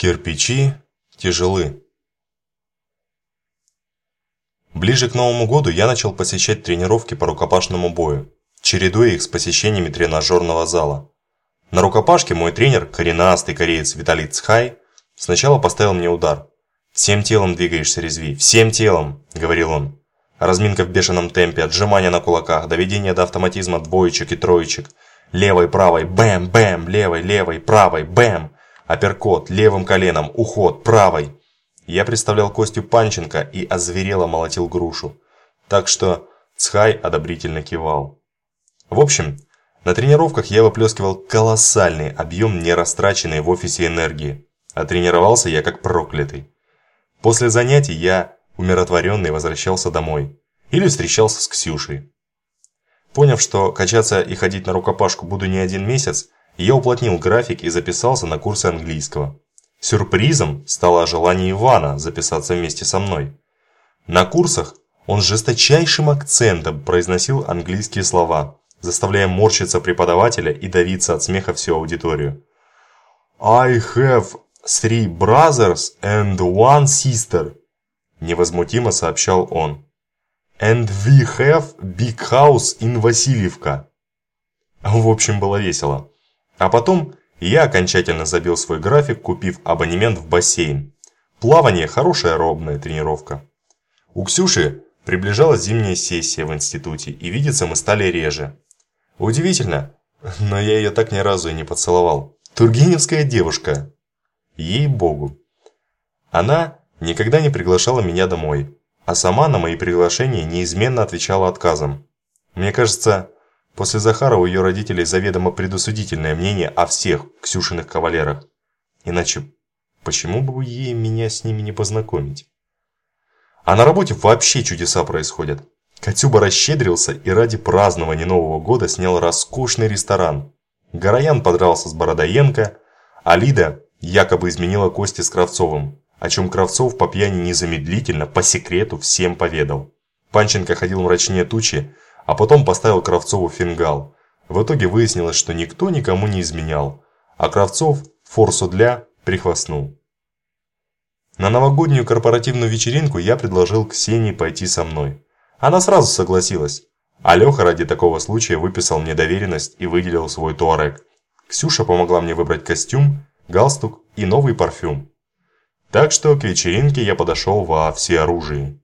Кирпичи тяжелы. Ближе к Новому году я начал посещать тренировки по рукопашному бою, чередуя их с посещениями тренажерного зала. На рукопашке мой тренер, коренастый кореец Виталий Цхай, сначала поставил мне удар. «Всем телом двигаешься, резви, всем телом!» – говорил он. Разминка в бешеном темпе, отжимания на кулаках, доведение до автоматизма двоечек и троечек. Левой, правой, бэм, бэм, левой, левой, правой, бэм. Апперкот, левым коленом, уход, правой. Я представлял Костю Панченко и озверело молотил грушу. Так что Цхай одобрительно кивал. В общем, на тренировках я выплескивал колоссальный объем нерастраченной в офисе энергии. А тренировался я как проклятый. После занятий я, умиротворенный, возвращался домой. Или встречался с Ксюшей. Поняв, что качаться и ходить на рукопашку буду не один месяц, я уплотнил график и записался на курсы английского. Сюрпризом стало желание Ивана записаться вместе со мной. На курсах он жесточайшим акцентом произносил английские слова, заставляя морщиться преподавателя и давиться от смеха всю аудиторию. «I have three brothers and one sister», – невозмутимо сообщал он. «And we have big house in Васильевка». В общем, было весело. А потом я окончательно забил свой график, купив абонемент в бассейн. Плавание – хорошая робная тренировка. У Ксюши приближалась зимняя сессия в институте, и видеться мы стали реже. Удивительно, но я ее так ни разу и не поцеловал. Тургеневская девушка. Ей-богу. Она никогда не приглашала меня домой, а сама на мои приглашения неизменно отвечала отказом. Мне кажется, После Захара у ее родителей заведомо предусудительное мнение о всех Ксюшиных кавалерах. Иначе, почему бы ей меня с ними не познакомить? А на работе вообще чудеса происходят. Катюба расщедрился и ради празднования Нового года снял роскошный ресторан. Гороян подрался с Бородоенко, а Лида якобы изменила кости с Кравцовым, о чем Кравцов по пьяни незамедлительно, по секрету, всем поведал. Панченко ходил мрачнее тучи, а потом поставил Кравцову фингал. В итоге выяснилось, что никто никому не изменял, а Кравцов форсу для прихвастнул. На новогоднюю корпоративную вечеринку я предложил Ксении пойти со мной. Она сразу согласилась, а Леха ради такого случая выписал мне доверенность и выделил свой туарек. Ксюша помогла мне выбрать костюм, галстук и новый парфюм. Так что к вечеринке я подошел во всеоружии.